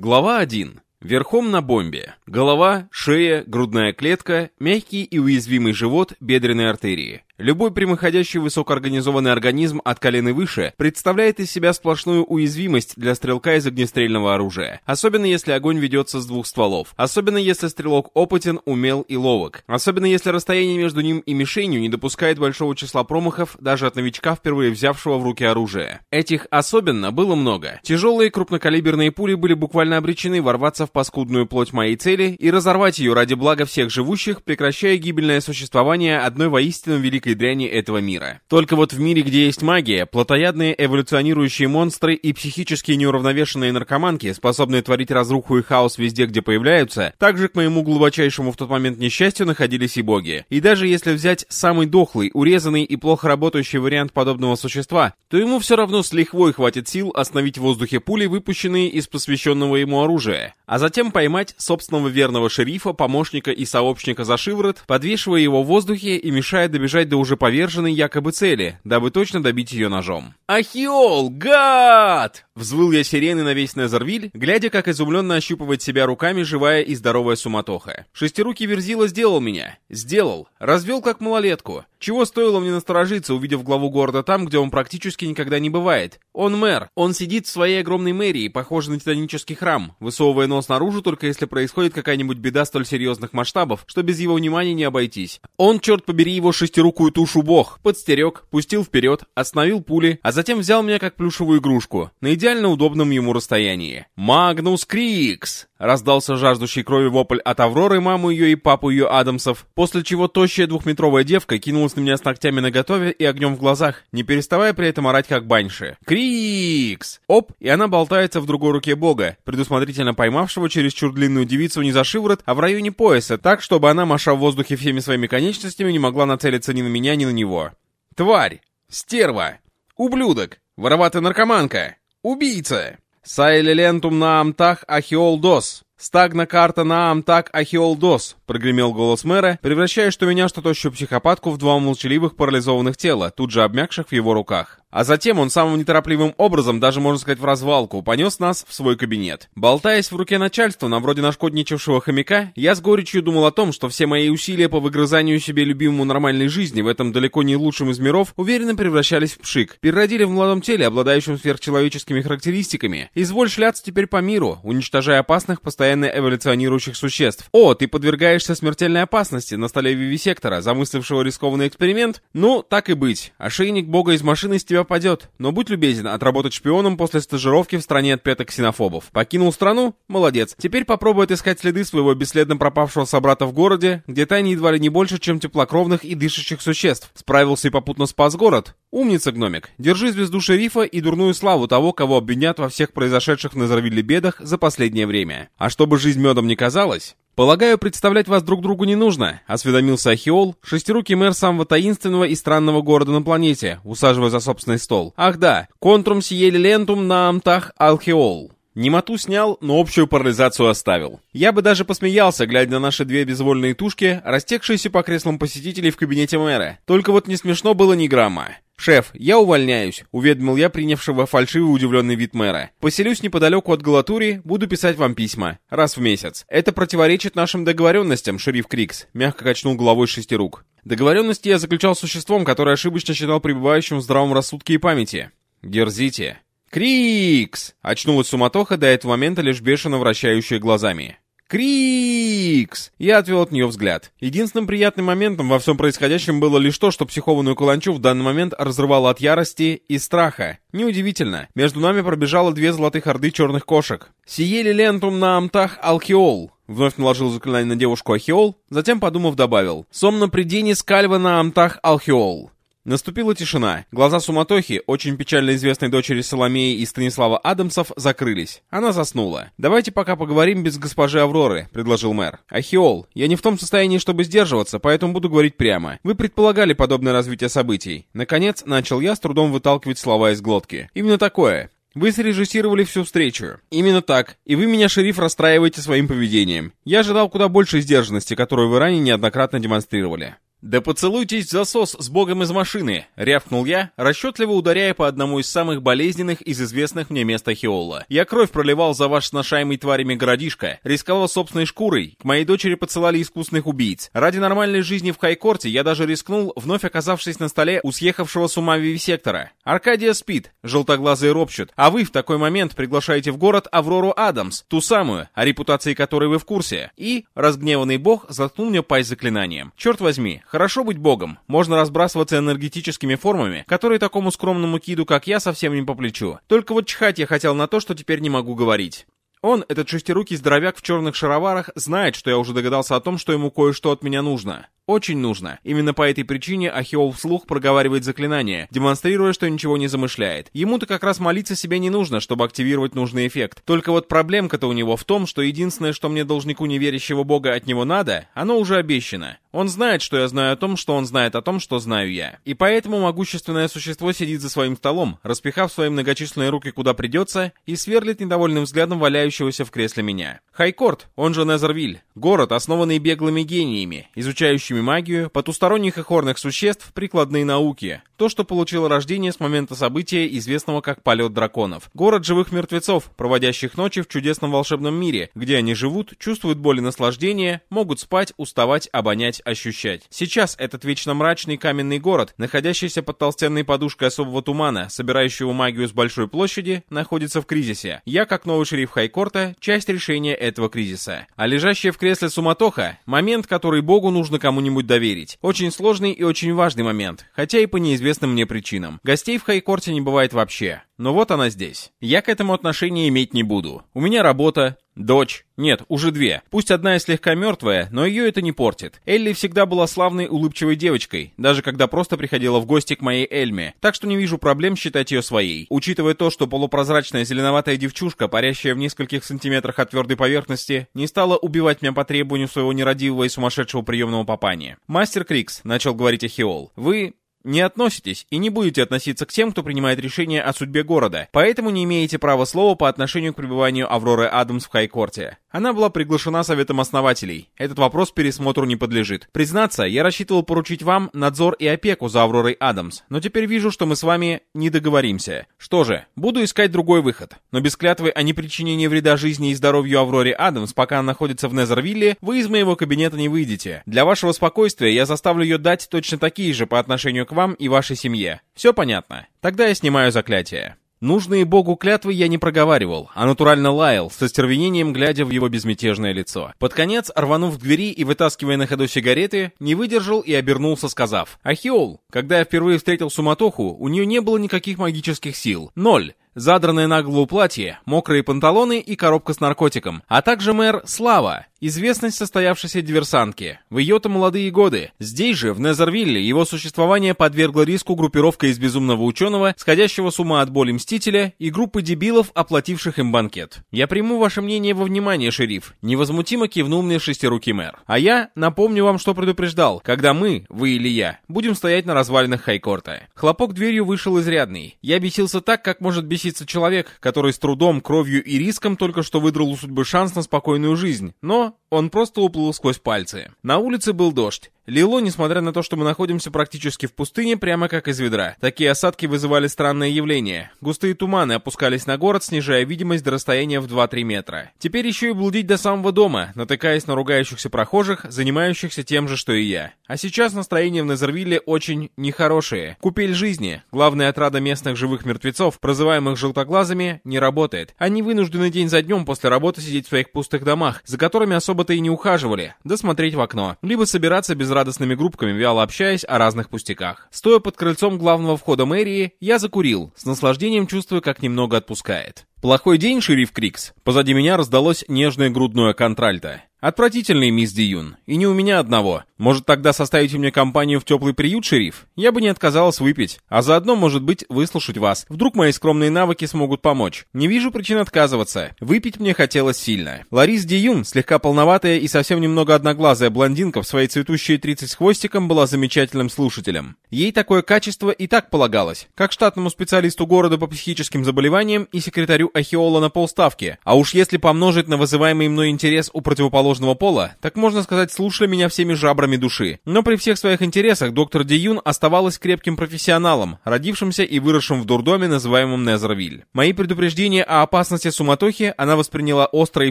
Глава 1. Верхом на бомбе. Голова, шея, грудная клетка, мягкий и уязвимый живот, бедренные артерии. Любой прямоходящий высокоорганизованный организм от колен и выше представляет из себя сплошную уязвимость для стрелка из огнестрельного оружия. Особенно если огонь ведется с двух стволов. Особенно если стрелок опытен, умел и ловок. Особенно если расстояние между ним и мишенью не допускает большого числа промахов даже от новичка, впервые взявшего в руки оружие. Этих особенно было много. Тяжелые крупнокалиберные пули были буквально обречены ворваться в паскудную плоть моей цели и разорвать ее ради блага всех живущих, прекращая гибельное существование одной воистину великой всякой дряни этого мира. Только вот в мире, где есть магия, плотоядные эволюционирующие монстры и психически неуравновешенные наркоманки, способные творить разруху и хаос везде, где появляются, также к моему глубочайшему в тот момент несчастью находились и боги. И даже если взять самый дохлый, урезанный и плохо работающий вариант подобного существа, то ему все равно с лихвой хватит сил остановить в воздухе пули, выпущенные из посвященного ему оружия, а затем поймать собственного верного шерифа, помощника и сообщника за шиворот, подвешивая его в воздухе и мешая добежать до уже поверженной якобы цели, дабы точно добить ее ножом. «Ахиол, гад!» Взвыл я сирены на весь Незервиль, глядя, как изумленно ощупывает себя руками живая и здоровая суматоха. Шестирукий Верзила сделал меня. Сделал. Развел как малолетку. Чего стоило мне насторожиться, увидев главу города там, где он практически никогда не бывает? Он мэр. Он сидит в своей огромной мэрии, похожий на титанический храм, высовывая нос наружу только если происходит какая-нибудь беда столь серьезных масштабов, что без его внимания не обойтись. Он, черт побери, его шестирукую тушу бог, подстерег, пустил вперед, остановил пули, а затем взял меня как плюшевую игрушку, на идеально удобном ему расстоянии. «Магнус Крикс!» Раздался жаждущий крови вопль от Авроры, маму ее и папу ее Адамсов, после чего тощая двухметровая девка кинулась на меня с ногтями наготове и огнем в глазах, не переставая при этом орать как баньши. «Крикс!» Оп, и она болтается в другой руке бога, предусмотрительно поймавшего чересчур длинную девицу не за шиворот, а в районе пояса, так, чтобы она, маша в воздухе всеми своими конечностями, не могла нацелиться ни на меня, ни на него. «Тварь! Стерва! Ублюдок! Вороватая наркоманка! Убийца!» «Сайлелентум на амтах ахиолдос!» «Стагна карта на амтак ахиолдос!» — прогремел голос мэра, превращая что меня, что тощую психопатку в два молчаливых парализованных тела, тут же обмякших в его руках. А затем он самым неторопливым образом, даже можно сказать в развалку, понес нас в свой кабинет. Болтаясь в руке начальства, на вроде нашкодничавшего хомяка, я с горечью думал о том, что все мои усилия по выгрызанию себе любимому нормальной жизни в этом далеко не лучшем из миров уверенно превращались в пшик, переродили в молодом теле, обладающем сверхчеловеческими характеристиками. Изволь шляться теперь по миру, уничтожая опасных, постоянно эволюционирующих существ. О, ты подвергаешься смертельной опасности на столе вивисектора, замыслившего рискованный эксперимент? Ну, так и быть. Ошейник бога из машины с тебя тебя падет, но будь любезен отработать шпионом после стажировки в стране отпетых ксенофобов. Покинул страну? Молодец. Теперь попробуй отыскать следы своего бесследно пропавшего собрата в городе, где тайны едва ли не больше, чем теплокровных и дышащих существ. Справился и попутно спас город? Умница, гномик. Держи звезду шерифа и дурную славу того, кого обвинят во всех произошедших на бедах за последнее время. А чтобы жизнь медом не казалась, «Полагаю, представлять вас друг другу не нужно», — осведомился Ахиол, шестирукий мэр самого таинственного и странного города на планете, усаживая за собственный стол. «Ах да, контрум сиели лентум на амтах алхиол». Немоту снял, но общую парализацию оставил. Я бы даже посмеялся, глядя на наши две безвольные тушки, растекшиеся по креслам посетителей в кабинете мэра. Только вот не смешно было ни грамма. «Шеф, я увольняюсь», — уведомил я принявшего фальшивый удивленный вид мэра. «Поселюсь неподалеку от Галатурии, буду писать вам письма. Раз в месяц. Это противоречит нашим договоренностям, шериф Крикс», — мягко качнул головой шести рук. «Договоренности я заключал с существом, которое ошибочно считал пребывающим в здравом рассудке и памяти. Дерзите». «Крикс!» — очнулась суматоха, до этого момента лишь бешено вращающая глазами. Крикс! Я отвел от нее взгляд. Единственным приятным моментом во всем происходящем было лишь то, что психованную каланчу в данный момент разрывало от ярости и страха. Неудивительно. Между нами пробежало две золотых орды черных кошек. «Сиели лентум на амтах алхиол», Вновь наложил заклинание на девушку Ахиол, затем, подумав, добавил «Сомно придени скальва на амтах алхиол». Наступила тишина. Глаза суматохи, очень печально известной дочери Соломеи и Станислава Адамсов, закрылись. Она заснула. «Давайте пока поговорим без госпожи Авроры», — предложил мэр. «Ахиол, я не в том состоянии, чтобы сдерживаться, поэтому буду говорить прямо. Вы предполагали подобное развитие событий. Наконец, начал я с трудом выталкивать слова из глотки. Именно такое. Вы срежиссировали всю встречу. Именно так. И вы меня, шериф, расстраиваете своим поведением. Я ожидал куда больше сдержанности, которую вы ранее неоднократно демонстрировали. «Да поцелуйтесь в засос с богом из машины!» — рявкнул я, расчетливо ударяя по одному из самых болезненных из известных мне мест Ахиола. Я кровь проливал за ваш сношаемый тварями городишко, рисковал собственной шкурой, к моей дочери поцелали искусных убийц. Ради нормальной жизни в Хайкорте я даже рискнул, вновь оказавшись на столе у съехавшего с ума вивисектора. Аркадия спит, желтоглазый ропщут, а вы в такой момент приглашаете в город Аврору Адамс, ту самую, о репутации которой вы в курсе. И, разгневанный бог, заткнул мне пасть заклинанием. Черт возьми, Хорошо быть богом. Можно разбрасываться энергетическими формами, которые такому скромному киду, как я, совсем не по плечу. Только вот чихать я хотел на то, что теперь не могу говорить. Он, этот шестирукий здоровяк в черных шароварах, знает, что я уже догадался о том, что ему кое-что от меня нужно. Очень нужно. Именно по этой причине Ахиол вслух проговаривает заклинание, демонстрируя, что ничего не замышляет. Ему-то как раз молиться себе не нужно, чтобы активировать нужный эффект. Только вот проблемка-то у него в том, что единственное, что мне должнику неверящего бога от него надо, оно уже обещано. Он знает, что я знаю о том, что он знает о том, что знаю я. И поэтому могущественное существо сидит за своим столом, распихав свои многочисленные руки куда придется, и сверлит недовольным взглядом валяющегося в кресле меня. Хайкорт, он же Незервиль, город, основанный беглыми гениями, изучающими магию, потусторонних и хорных существ, прикладные науки. То, что получило рождение с момента события, известного как полет драконов. Город живых мертвецов, проводящих ночи в чудесном волшебном мире, где они живут, чувствуют боль и наслаждение, могут спать, уставать, обонять, ощущать. Сейчас этот вечно мрачный каменный город, находящийся под толстенной подушкой особого тумана, собирающего магию с большой площади, находится в кризисе. Я, как новый шериф Хайкорта, часть решения этого кризиса. А лежащая в кресле суматоха — момент, который богу нужно кому-нибудь доверить. Очень сложный и очень важный момент, хотя и по неизвестным мне причинам. Гостей в Хайкорте не бывает вообще. Но вот она здесь. Я к этому отношения иметь не буду. У меня работа, Дочь. Нет, уже две. Пусть одна и слегка мертвая, но ее это не портит. Элли всегда была славной, улыбчивой девочкой, даже когда просто приходила в гости к моей Эльме, так что не вижу проблем считать ее своей. Учитывая то, что полупрозрачная зеленоватая девчушка, парящая в нескольких сантиметрах от твердой поверхности, не стала убивать меня по требованию своего нерадивого и сумасшедшего приемного папани. «Мастер Крикс», — начал говорить Ахиол, — «вы не относитесь и не будете относиться к тем, кто принимает решения о судьбе города, поэтому не имеете права слова по отношению к пребыванию Авроры Адамс в Хайкорте. Она была приглашена советом основателей. Этот вопрос пересмотру не подлежит. Признаться, я рассчитывал поручить вам надзор и опеку за Авророй Адамс, но теперь вижу, что мы с вами не договоримся. Что же, буду искать другой выход. Но без клятвы о непричинении вреда жизни и здоровью Авроре Адамс, пока она находится в Незервилле, вы из моего кабинета не выйдете. Для вашего спокойствия я заставлю ее дать точно такие же по отношению к вам и вашей семье. Все понятно? Тогда я снимаю заклятие. Нужные богу клятвы я не проговаривал, а натурально лаял, со стервенением глядя в его безмятежное лицо. Под конец, рванув к двери и вытаскивая на ходу сигареты, не выдержал и обернулся, сказав, «Ахиол, когда я впервые встретил Суматоху, у нее не было никаких магических сил. Ноль задранное на голову платье, мокрые панталоны и коробка с наркотиком, а также мэр Слава, известность состоявшейся диверсантки. В ее-то молодые годы. Здесь же, в Незервилле, его существование подвергло риску группировка из безумного ученого, сходящего с ума от боли Мстителя, и группы дебилов, оплативших им банкет. Я приму ваше мнение во внимание, шериф. Невозмутимо кивнул мне шестирукий мэр. А я напомню вам, что предупреждал, когда мы, вы или я, будем стоять на развалинах Хайкорта. Хлопок дверью вышел изрядный. Я бесился так, как может беситься человек, который с трудом, кровью и риском только что выдрал у судьбы шанс на спокойную жизнь, но он просто уплыл сквозь пальцы. На улице был дождь. Лило, несмотря на то, что мы находимся практически в пустыне, прямо как из ведра. Такие осадки вызывали странное явление. Густые туманы опускались на город, снижая видимость до расстояния в 2-3 метра. Теперь еще и блудить до самого дома, натыкаясь на ругающихся прохожих, занимающихся тем же, что и я. А сейчас настроение в Незервилле очень нехорошее. Купель жизни, главная отрада местных живых мертвецов, прозываемых желтоглазыми, не работает. Они вынуждены день за днем после работы сидеть в своих пустых домах, за которыми особо-то и не ухаживали, да смотреть в окно. Либо собираться без радостными группками, вяло общаясь о разных пустяках. Стоя под крыльцом главного входа мэрии, я закурил, с наслаждением чувствуя, как немного отпускает. «Плохой день, шериф Крикс?» Позади меня раздалось нежное грудное контральто. «Отвратительный, мисс Диюн. И не у меня одного. Может, тогда составите мне компанию в теплый приют, шериф? Я бы не отказалась выпить. А заодно, может быть, выслушать вас. Вдруг мои скромные навыки смогут помочь. Не вижу причин отказываться. Выпить мне хотелось сильно». Ларис Диюн, слегка полноватая и совсем немного одноглазая блондинка в своей цветущей 30 с хвостиком, была замечательным слушателем. Ей такое качество и так полагалось, как штатному специалисту города по психическим заболеваниям и секретарю Ахиола на полставки. А уж если помножить на вызываемый мной интерес у противоположного противоположного пола, так можно сказать, слушали меня всеми жабрами души. Но при всех своих интересах доктор Ди Юн оставалась крепким профессионалом, родившимся и выросшим в дурдоме, называемом Незервиль. Мои предупреждения о опасности суматохи она восприняла остро и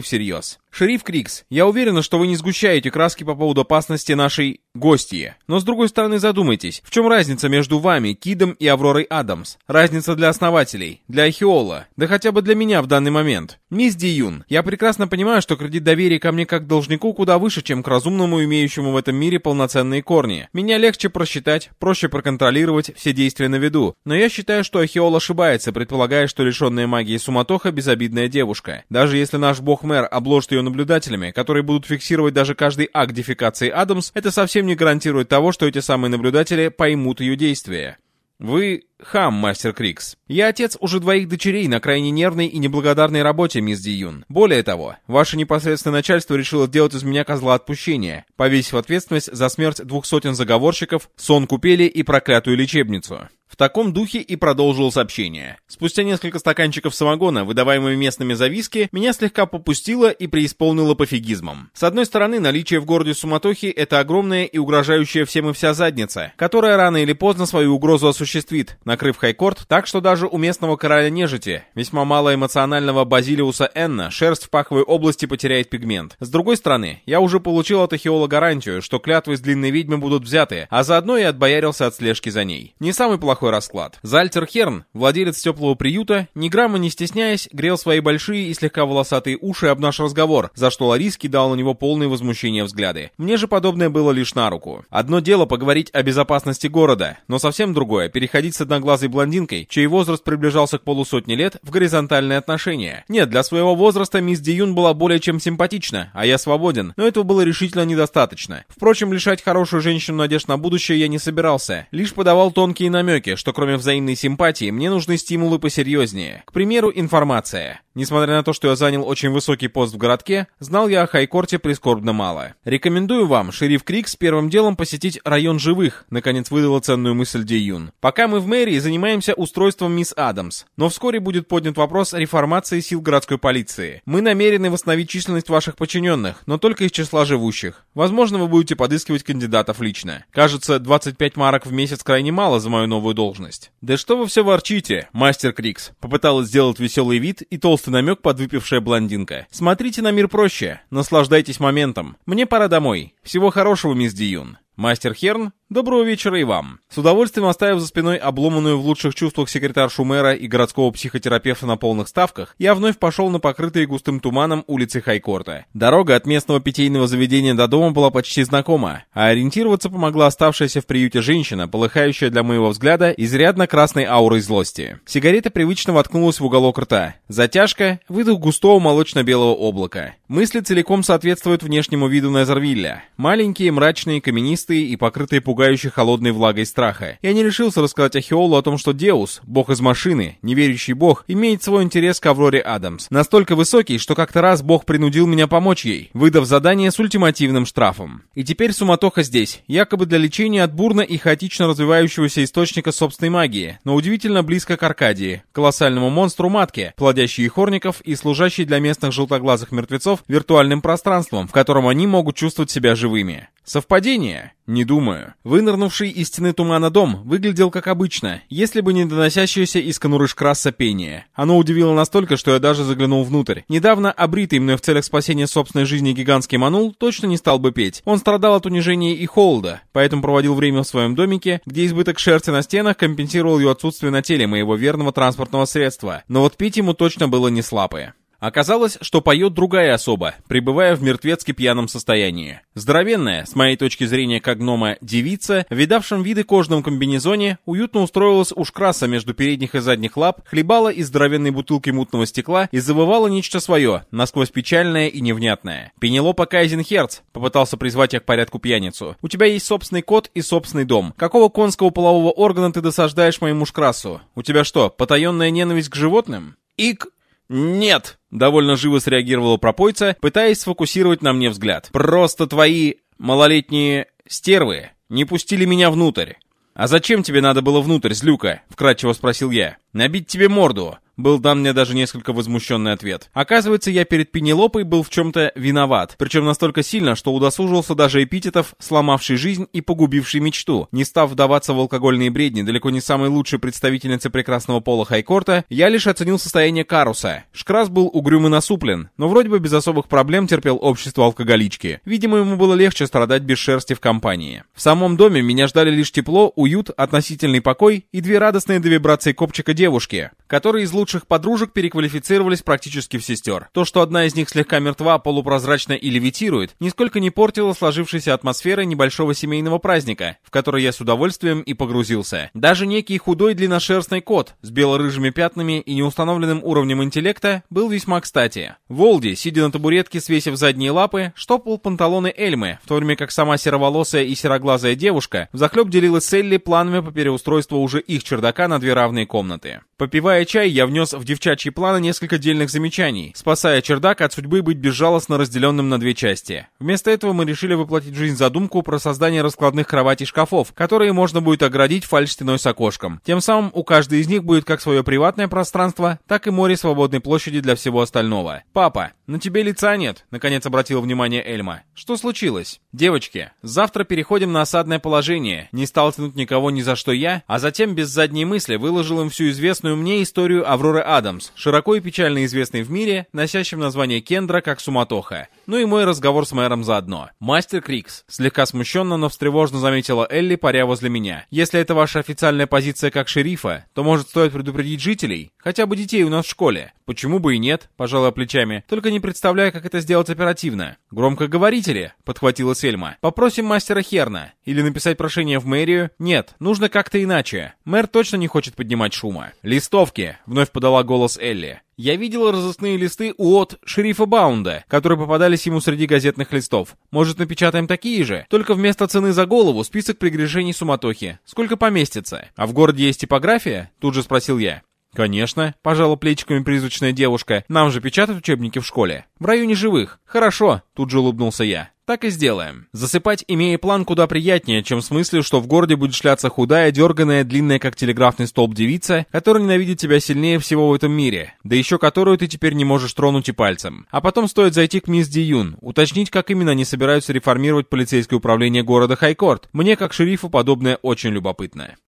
всерьез. «Шериф Крикс, я уверена, что вы не сгущаете краски по поводу опасности нашей гостьи. Но с другой стороны задумайтесь, в чем разница между вами, Кидом и Авророй Адамс? Разница для основателей, для Ахиола, да хотя бы для меня в данный момент. Мисс Ди Юн, я прекрасно понимаю, что кредит доверия ко мне как должнику куда выше, чем к разумному, имеющему в этом мире полноценные корни. Меня легче просчитать, проще проконтролировать все действия на виду. Но я считаю, что Ахиол ошибается, предполагая, что лишенная магии суматоха безобидная девушка. Даже если наш бог-мэр обложит ее наблюдателями, которые будут фиксировать даже каждый акт дефекации Адамс, это совсем не гарантирует того, что эти самые наблюдатели поймут ее действия. Вы хам, мастер Крикс. Я отец уже двоих дочерей на крайне нервной и неблагодарной работе, мисс Ди Юн. Более того, ваше непосредственное начальство решило сделать из меня козла отпущения, повесив ответственность за смерть двух сотен заговорщиков, сон купели и проклятую лечебницу. В таком духе и продолжил сообщение. Спустя несколько стаканчиков самогона, выдаваемыми местными за виски, меня слегка попустило и преисполнило пофигизмом. С одной стороны, наличие в городе суматохи — это огромная и угрожающая всем и вся задница, которая рано или поздно свою угрозу осуществит, накрыв хайкорт так, что даже у местного короля нежити, весьма мало эмоционального Базилиуса Энна, шерсть в паховой области потеряет пигмент. С другой стороны, я уже получил от Ахиола гарантию, что клятвы с длинной ведьмы будут взяты, а заодно и отбоярился от слежки за ней. Не самый плохой расклад. Зальтер Херн, владелец теплого приюта, ни грамма не стесняясь, грел свои большие и слегка волосатые уши об наш разговор, за что Лариски дал на него полное возмущение взгляды. Мне же подобное было лишь на руку. Одно дело поговорить о безопасности города, но совсем другое — переходить с одноглазой блондинкой, чей возраст приближался к полусотни лет, в горизонтальные отношения. Нет, для своего возраста мисс Диюн была более чем симпатична, а я свободен, но этого было решительно недостаточно. Впрочем, лишать хорошую женщину надежд на будущее я не собирался, лишь подавал тонкие намеки, что кроме взаимной симпатии, мне нужны стимулы посерьезнее. К примеру, информация. Несмотря на то, что я занял очень высокий пост в городке, знал я о Хайкорте прискорбно мало. Рекомендую вам, шериф Крикс, первым делом посетить район живых, наконец выдала ценную мысль Ди Юн. Пока мы в мэрии занимаемся устройством мисс Адамс, но вскоре будет поднят вопрос реформации сил городской полиции. Мы намерены восстановить численность ваших подчиненных, но только из числа живущих. Возможно, вы будете подыскивать кандидатов лично. Кажется, 25 марок в месяц крайне мало за мою новую должность. Да что вы все ворчите, мастер Крикс. Попыталась сделать веселый вид и толстый намек подвыпившая блондинка. Смотрите на мир проще, наслаждайтесь моментом. Мне пора домой. Всего хорошего, мисс Диюн. Мастер Херн, доброго вечера и вам. С удовольствием оставив за спиной обломанную в лучших чувствах секретаршу мэра и городского психотерапевта на полных ставках, я вновь пошел на покрытые густым туманом улицы Хайкорта. Дорога от местного питейного заведения до дома была почти знакома, а ориентироваться помогла оставшаяся в приюте женщина, полыхающая для моего взгляда изрядно красной аурой злости. Сигарета привычно воткнулась в уголок рта. Затяжка, выдох густого молочно-белого облака. Мысли целиком соответствуют внешнему виду Незервилля. Маленькие, мрачные, каменистые, и покрытые пугающей холодной влагой страха. Я не решился рассказать Ахиолу о том, что Деус, бог из машины, неверящий бог, имеет свой интерес к Авроре Адамс. Настолько высокий, что как-то раз бог принудил меня помочь ей, выдав задание с ультимативным штрафом. И теперь суматоха здесь, якобы для лечения от бурно и хаотично развивающегося источника собственной магии, но удивительно близко к Аркадии, колоссальному монстру матки, плодящей хорников и служащей для местных желтоглазых мертвецов виртуальным пространством, в котором они могут чувствовать себя живыми. Совпадение? Не думаю. Вынырнувший из стены тумана дом выглядел как обычно, если бы не доносящееся из конуры шкраса пение. Оно удивило настолько, что я даже заглянул внутрь. Недавно обритый мной в целях спасения собственной жизни гигантский манул точно не стал бы петь. Он страдал от унижения и холода, поэтому проводил время в своем домике, где избыток шерсти на стенах компенсировал ее отсутствие на теле моего верного транспортного средства. Но вот пить ему точно было не слабое. Оказалось, что поет другая особа, пребывая в мертвецки пьяном состоянии. Здоровенная, с моей точки зрения как гнома, девица, видавшем виды кожном комбинезоне, уютно устроилась у шкраса между передних и задних лап, хлебала из здоровенной бутылки мутного стекла и завывала нечто свое, насквозь печальное и невнятное. Пенелопа Кайзенхерц попытался призвать я к порядку пьяницу. «У тебя есть собственный кот и собственный дом. Какого конского полового органа ты досаждаешь моему шкрасу? У тебя что, потаенная ненависть к животным?» «Ик...» «Нет!» — довольно живо среагировала пропойца, пытаясь сфокусировать на мне взгляд. «Просто твои малолетние стервы не пустили меня внутрь». «А зачем тебе надо было внутрь, злюка?» — вкратчиво спросил я. «Набить тебе морду. Был дан мне даже несколько возмущенный ответ. Оказывается, я перед Пенелопой был в чем-то виноват. Причем настолько сильно, что удосужился даже эпитетов, сломавший жизнь и погубивший мечту. Не став вдаваться в алкогольные бредни, далеко не самой лучшей представительницы прекрасного пола Хайкорта, я лишь оценил состояние Каруса. Шкрас был угрюм и насуплен, но вроде бы без особых проблем терпел общество алкоголички. Видимо, ему было легче страдать без шерсти в компании. В самом доме меня ждали лишь тепло, уют, относительный покой и две радостные до вибрации копчика девушки, которые из подружек переквалифицировались практически в сестер. То, что одна из них слегка мертва, полупрозрачна и левитирует, нисколько не портило сложившейся атмосферы небольшого семейного праздника, в который я с удовольствием и погрузился. Даже некий худой длинношерстный кот с бело-рыжими пятнами и неустановленным уровнем интеллекта был весьма кстати. Волди, сидя на табуретке, свесив задние лапы, штопал панталоны Эльмы, в то время как сама сероволосая и сероглазая девушка взахлеб делилась с Элли планами по переустройству уже их чердака на две равные комнаты. Попивая чай, я внес в девчачьи планы несколько дельных замечаний, спасая чердак от судьбы быть безжалостно разделенным на две части. Вместо этого мы решили воплотить жизнь задумку про создание раскладных кроватей-шкафов, которые можно будет оградить фальш-стеной с окошком. Тем самым у каждой из них будет как свое приватное пространство, так и море свободной площади для всего остального. «Папа, на тебе лица нет», — наконец обратил внимание Эльма. «Что случилось?» «Девочки, завтра переходим на осадное положение. Не стал тянуть никого ни за что я, а затем без задней мысли выложил им всю известную мне историю Авроры Адамс, широко и печально известной в мире, носящим название Кендра как Суматоха. Ну и мой разговор с мэром заодно. Мастер Крикс, слегка смущенно, но встревожно заметила Элли, паря возле меня. Если это ваша официальная позиция как шерифа, то может стоит предупредить жителей, хотя бы детей у нас в школе. Почему бы и нет, пожалуй плечами, только не представляю, как это сделать оперативно. Громко говорите ли, подхватила Сельма. Попросим мастера Херна. Или написать прошение в мэрию? Нет, нужно как-то иначе. Мэр точно не хочет поднимать шума. Листовки, вновь подала голос Элли. Я видел разыскные листы от шерифа Баунда, которые попадались ему среди газетных листов. Может, напечатаем такие же? Только вместо цены за голову список прегрешений суматохи. Сколько поместится? А в городе есть типография? Тут же спросил я. «Конечно», — пожала плечиками призрачная девушка. «Нам же печатают учебники в школе. В районе живых. Хорошо», — тут же улыбнулся я. Так и сделаем. Засыпать, имея план, куда приятнее, чем в смысле, что в городе будет шляться худая, дерганая, длинная, как телеграфный столб девица, которая ненавидит тебя сильнее всего в этом мире, да еще которую ты теперь не можешь тронуть и пальцем. А потом стоит зайти к мисс Диюн, уточнить, как именно они собираются реформировать полицейское управление города Хайкорт. Мне, как шерифу, подобное очень любопытно.